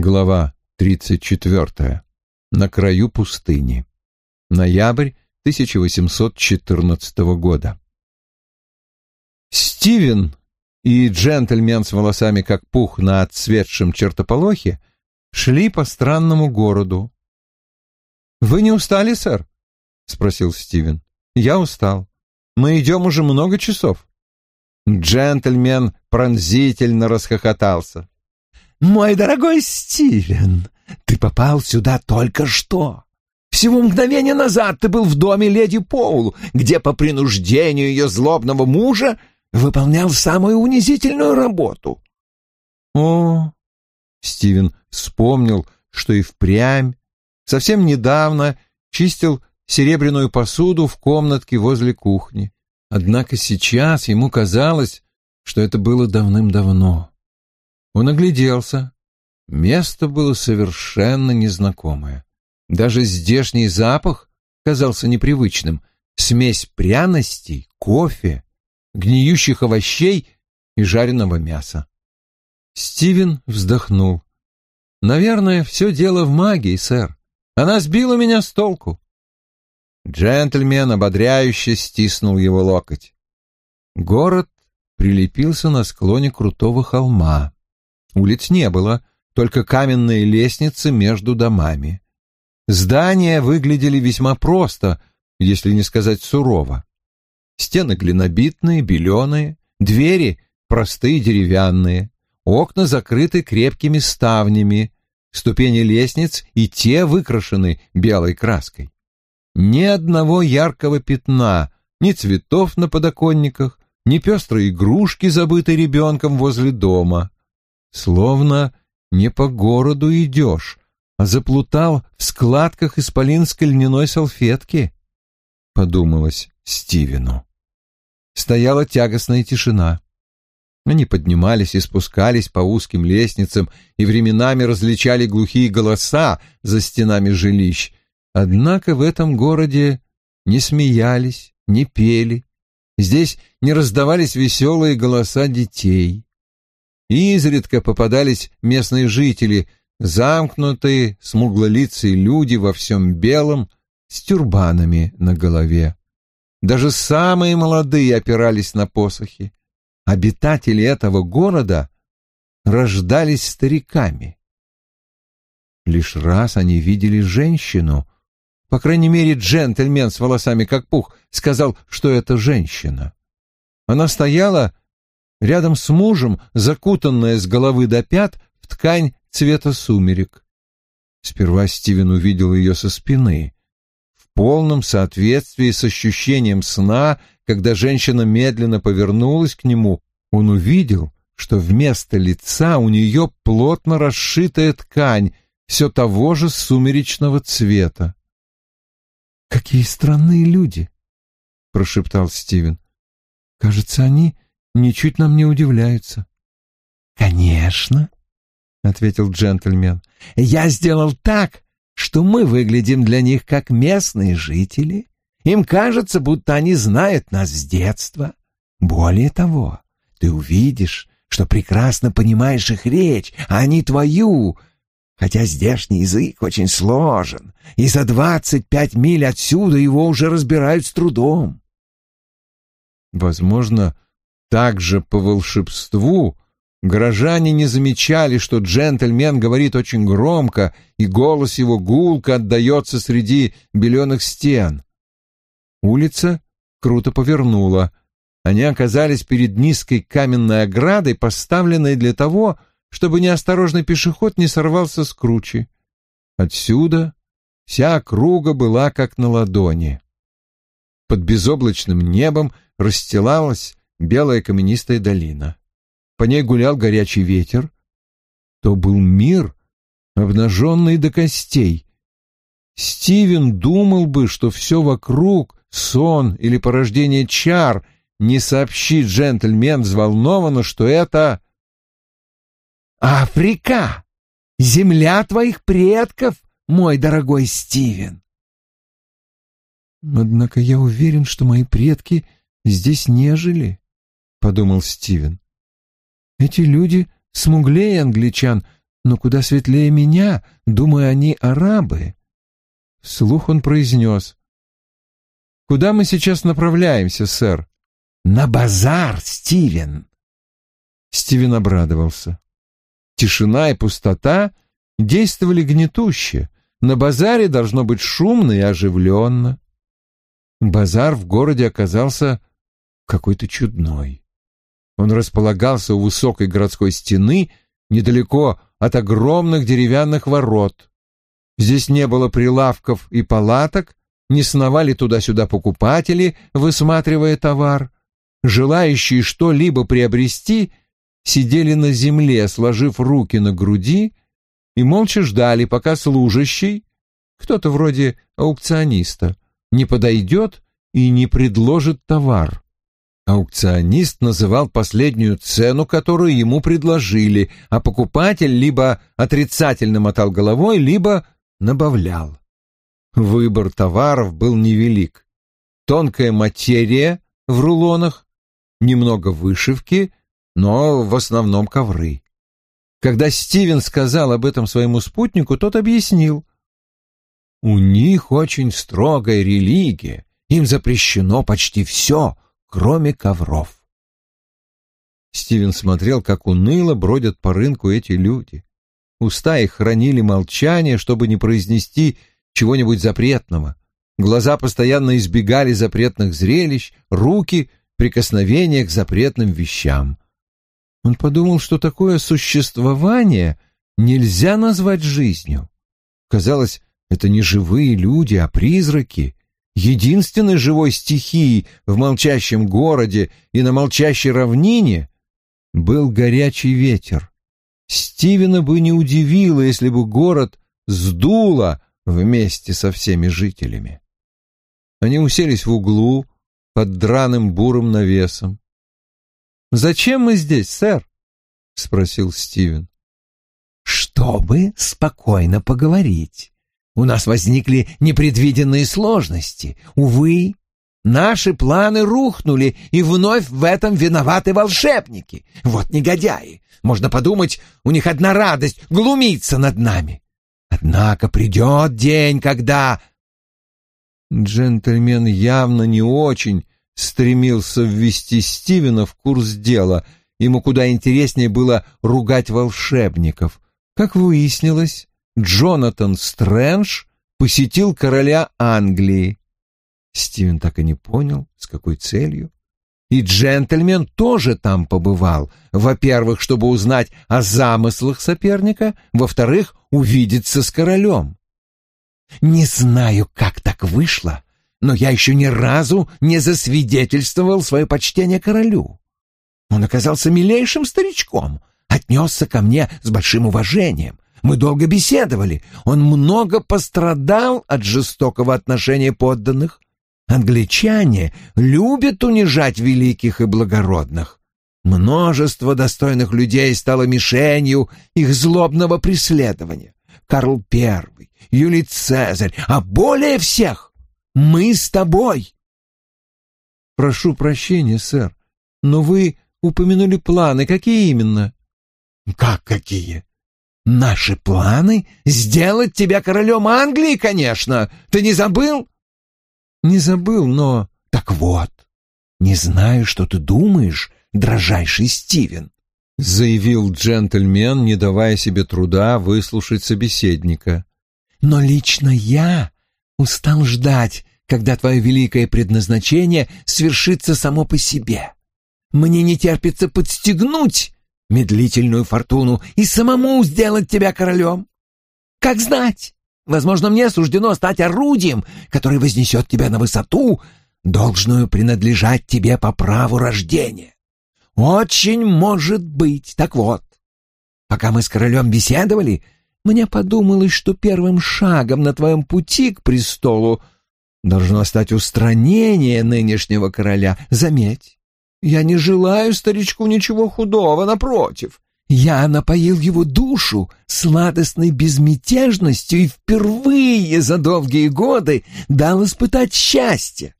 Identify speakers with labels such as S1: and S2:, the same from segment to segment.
S1: Глава 34. На краю пустыни. Ноябрь 1814 года. Стивен и джентльмен с волосами как пух на отцветшем чертополохе шли по странному городу. «Вы не устали, сэр?» — спросил Стивен. «Я устал. Мы идем уже много часов». Джентльмен пронзительно расхохотался.
S2: «Мой дорогой Стивен, ты попал сюда только что. Всего мгновение назад ты был в доме леди Поул, где по принуждению ее злобного мужа выполнял самую унизительную работу».
S1: «О!» — Стивен вспомнил, что и впрямь совсем недавно чистил серебряную посуду в комнатке возле кухни. Однако сейчас ему казалось, что это было давным-давно. Он огляделся. Место было совершенно незнакомое. Даже здешний запах казался непривычным. Смесь пряностей, кофе, гниющих овощей и жареного мяса. Стивен вздохнул. «Наверное, все дело в магии, сэр. Она сбила меня с толку». Джентльмен ободряюще стиснул его локоть. Город прилепился на склоне крутого холма. Улиц не было, только каменные лестницы между домами. Здания выглядели весьма просто, если не сказать сурово. Стены глинобитные, беленые, двери простые деревянные, окна закрыты крепкими ставнями, ступени лестниц и те выкрашены белой краской. Ни одного яркого пятна, ни цветов на подоконниках, ни пестрой игрушки, забытой ребенком возле дома. Словно не по городу идешь, а заплутал в складках исполинской льняной салфетки, — подумалось Стивену. Стояла тягостная тишина. Они поднимались и спускались по узким лестницам и временами различали глухие голоса за стенами жилищ. Однако в этом городе не смеялись, не пели. Здесь не раздавались веселые голоса детей. Изредка попадались местные жители, замкнутые, смуглолицые люди во всем белом, с тюрбанами на голове. Даже самые молодые опирались на посохи. Обитатели этого города рождались стариками. Лишь раз они видели женщину. По крайней мере, джентльмен с волосами как пух сказал, что это женщина. Она стояла рядом с мужем, закутанная с головы до пят в ткань цвета сумерек. Сперва Стивен увидел ее со спины. В полном соответствии с ощущением сна, когда женщина медленно повернулась к нему, он увидел, что вместо лица у нее плотно расшитая ткань все того же сумеречного цвета. «Какие странные люди!» — прошептал Стивен. «Кажется, они ничуть нам не удивляются.
S2: «Конечно», — ответил джентльмен, — «я сделал так, что мы выглядим для них как местные жители. Им кажется, будто они знают нас с детства. Более того, ты увидишь, что прекрасно понимаешь их речь, а они твою, хотя здешний язык очень сложен, и за двадцать пять миль отсюда его уже разбирают с трудом».
S1: Возможно, также по волшебству горожане не замечали, что джентльмен говорит очень громко, и голос его гулко отдается среди беленых стен. Улица круто повернула. Они оказались перед низкой каменной оградой, поставленной для того, чтобы неосторожный пешеход не сорвался с кручи. Отсюда вся округа была как на ладони. Под безоблачным небом расстилалась белая каменистая долина. По ней гулял горячий ветер. То был мир, обнаженный до костей. Стивен думал бы, что все вокруг — сон или порождение чар, не сообщит джентльмен взволнованно, что это...
S2: «Африка! Земля твоих предков, мой дорогой Стивен!»
S1: Однако я уверен, что мои предки здесь не жили. — подумал Стивен. «Эти люди смуглее англичан,
S2: но куда светлее меня, думаю, они арабы. Вслух он произнес. «Куда мы сейчас направляемся, сэр?»
S3: «На базар, Стивен!»
S2: Стивен обрадовался. Тишина и пустота действовали гнетуще. На базаре должно быть шумно и оживленно. Базар в городе оказался какой-то чудной. Он располагался у высокой городской стены, недалеко от огромных деревянных ворот. Здесь не было прилавков и палаток, не сновали туда-сюда покупатели, высматривая товар. Желающие что-либо приобрести сидели на земле, сложив руки на груди, и молча ждали, пока служащий, кто-то вроде аукциониста, не подойдет и не предложит товар. Аукционист называл последнюю цену, которую ему предложили, а покупатель либо отрицательно мотал головой, либо набавлял. Выбор товаров был невелик. Тонкая материя в рулонах, немного вышивки, но в основном ковры. Когда Стивен сказал об этом своему спутнику, тот объяснил. «У них очень строгая религия, им запрещено почти все — кроме ковров. Стивен смотрел, как уныло бродят по рынку эти люди. Уста их хранили молчание, чтобы не произнести чего-нибудь запретного. Глаза постоянно избегали запретных зрелищ, руки — прикосновения к запретным вещам. Он подумал, что такое существование нельзя назвать жизнью. Казалось, это не живые люди, а призраки, единственной живой стихией в молчащем городе и на молчащей равнине был горячий ветер. Стивена бы не удивило, если бы город сдуло вместе со всеми жителями. Они уселись в углу под драным бурым навесом. «Зачем мы здесь, сэр?» — спросил Стивен.
S3: «Чтобы спокойно поговорить. У нас возникли непредвиденные сложности. Увы, наши планы рухнули, и вновь в этом виноваты волшебники. Вот негодяи. Можно подумать, у них одна радость — глумиться над нами. Однако придет день, когда...
S2: Джентльмен явно не очень стремился ввести Стивена в курс дела. Ему куда интереснее было ругать волшебников. Как выяснилось, Джонатан Стрэндж посетил короля Англии. Стивен так и не понял, с какой целью. И джентльмен тоже там побывал. Во-первых, чтобы узнать о замыслах соперника, во-вторых, увидеться с королем.
S3: Не знаю, как так вышло, но я еще ни разу не засвидетельствовал свое почтение королю. Он оказался милейшим старичком, отнесся ко мне с большим уважением, мы долго беседовали. Он много пострадал от жестокого отношения подданных. Англичане любят унижать великих и благородных. Множество достойных людей стало мишенью их злобного преследования. Карл I, Юлий Цезарь, а более всех мы с тобой.
S2: Прошу прощения, сэр, но вы упомянули планы. Какие именно?
S3: Как какие? Наши планы — сделать тебя королем Англии, конечно. Ты не забыл?
S2: Не забыл, но...
S3: Так вот, не знаю, что ты думаешь, дрожайший Стивен, —
S2: заявил джентльмен, не давая себе труда выслушать собеседника.
S3: Но лично я устал ждать, когда твое великое предназначение свершится само по себе. Мне не терпится подстегнуть медлительную фортуну и самому сделать тебя королем. Как знать, возможно, мне суждено стать орудием, которое вознесет тебя на высоту, должную принадлежать тебе по праву рождения. Очень может быть. Так вот, пока мы с королем беседовали, мне подумалось, что первым шагом на твоем пути к престолу должно стать устранение нынешнего короля. Заметь, я не желаю старичку ничего худого, напротив. Я напоил его душу сладостной безмятежностью и впервые за долгие годы дал испытать счастье.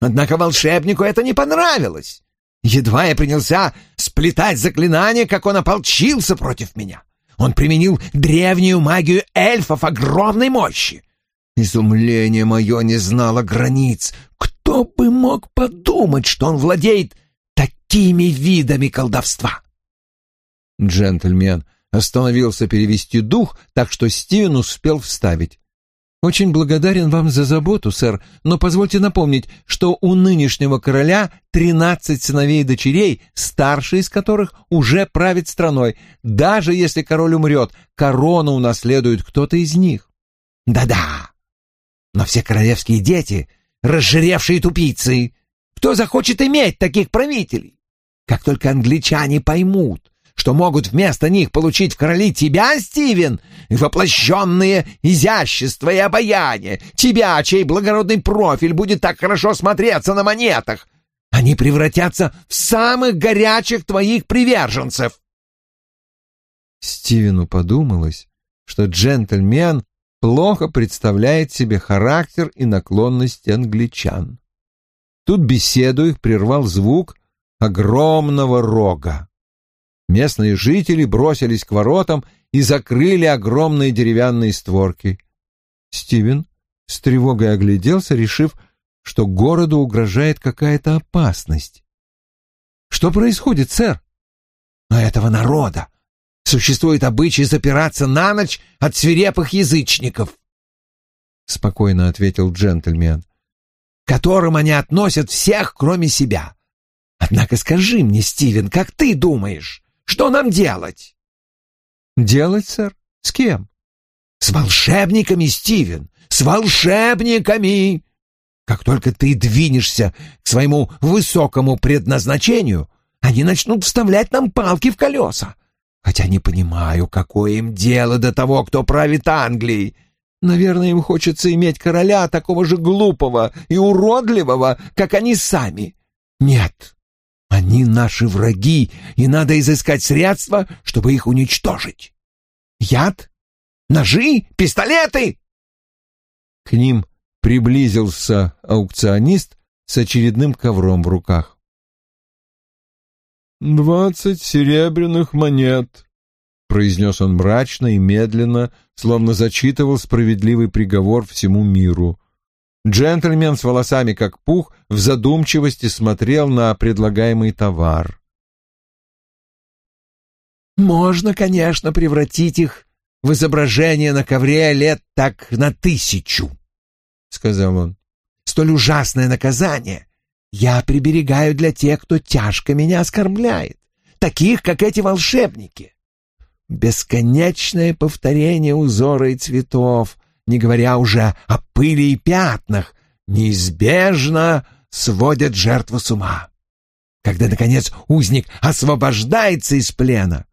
S3: Однако волшебнику это не понравилось. Едва я принялся сплетать заклинания, как он ополчился против меня. Он применил древнюю магию эльфов огромной мощи. Изумление мое не знало границ. Кто бы мог подумать, что он владеет такими видами колдовства?
S1: Джентльмен остановился перевести дух, так что Стивен успел вставить. «Очень благодарен вам за заботу, сэр, но позвольте напомнить, что у нынешнего короля тринадцать сыновей и дочерей, старший из которых уже правит страной. Даже если король умрет, корону унаследует кто-то из них».
S3: «Да-да, но все королевские дети — разжиревшие тупицы. Кто захочет иметь таких правителей? Как только англичане поймут, что могут вместо них получить в короли тебя, Стивен, воплощенные изящество и обаяние, тебя, чей благородный профиль будет так хорошо смотреться на монетах, они превратятся в самых горячих твоих приверженцев.
S1: Стивену подумалось, что джентльмен плохо представляет себе характер и наклонности англичан. Тут беседу их прервал звук огромного рога. Местные жители бросились к воротам и закрыли огромные деревянные створки. Стивен с тревогой огляделся, решив, что городу угрожает какая-то опасность. «Что происходит, сэр?»
S3: «У этого народа существует обычай запираться на ночь от свирепых язычников», — спокойно ответил джентльмен, — «которым они относят всех, кроме себя. Однако скажи мне, Стивен, как ты думаешь, что нам делать?»
S1: «Делать, сэр? С кем?»
S3: «С волшебниками, Стивен, с волшебниками!» Как только ты двинешься к своему высокому предназначению, они начнут вставлять нам палки в колеса. Хотя не понимаю, какое им дело до того, кто правит Англией. Наверное, им хочется иметь короля такого же глупого и уродливого, как они сами. Нет, они наши враги, и надо изыскать средства, чтобы их уничтожить. Яд? Ножи? Пистолеты?
S1: К ним приблизился аукционист с очередным ковром в руках. «Двадцать серебряных монет», — произнес он мрачно и медленно, словно зачитывал справедливый приговор всему миру. Джентльмен с волосами как пух в задумчивости смотрел на предлагаемый товар.
S3: «Можно, конечно, превратить их в изображение на ковре лет так на тысячу», — сказал он. «Столь ужасное наказание я приберегаю для тех, кто тяжко меня оскорбляет, таких, как эти волшебники. Бесконечное повторение узора и цветов, не говоря уже о пыли и пятнах, неизбежно сводят жертву с ума. Когда, наконец, узник освобождается из плена,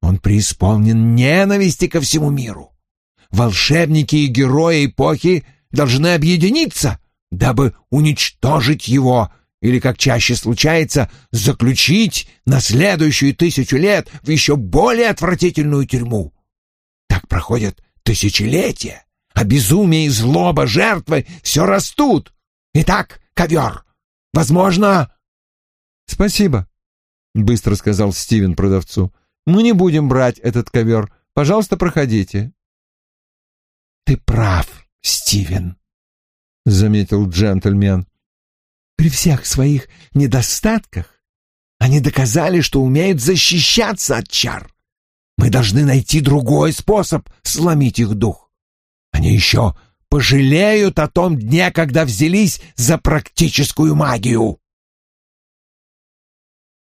S3: он преисполнен ненависти ко всему миру. Волшебники и герои эпохи должны объединиться, дабы уничтожить его или, как чаще случается, заключить на следующую тысячу лет в еще более отвратительную тюрьму. Так проходят тысячелетия, а безумие и злоба жертвы все растут. Итак, ковер, возможно...
S1: — Спасибо, — быстро сказал Стивен продавцу. — Мы не будем брать этот ковер. Пожалуйста, проходите.
S3: — Ты прав, Стивен, — заметил джентльмен. — При всех своих недостатках они доказали, что умеют защищаться от чар. Мы должны найти другой способ сломить их дух. Они еще пожалеют о том дне, когда взялись за практическую магию.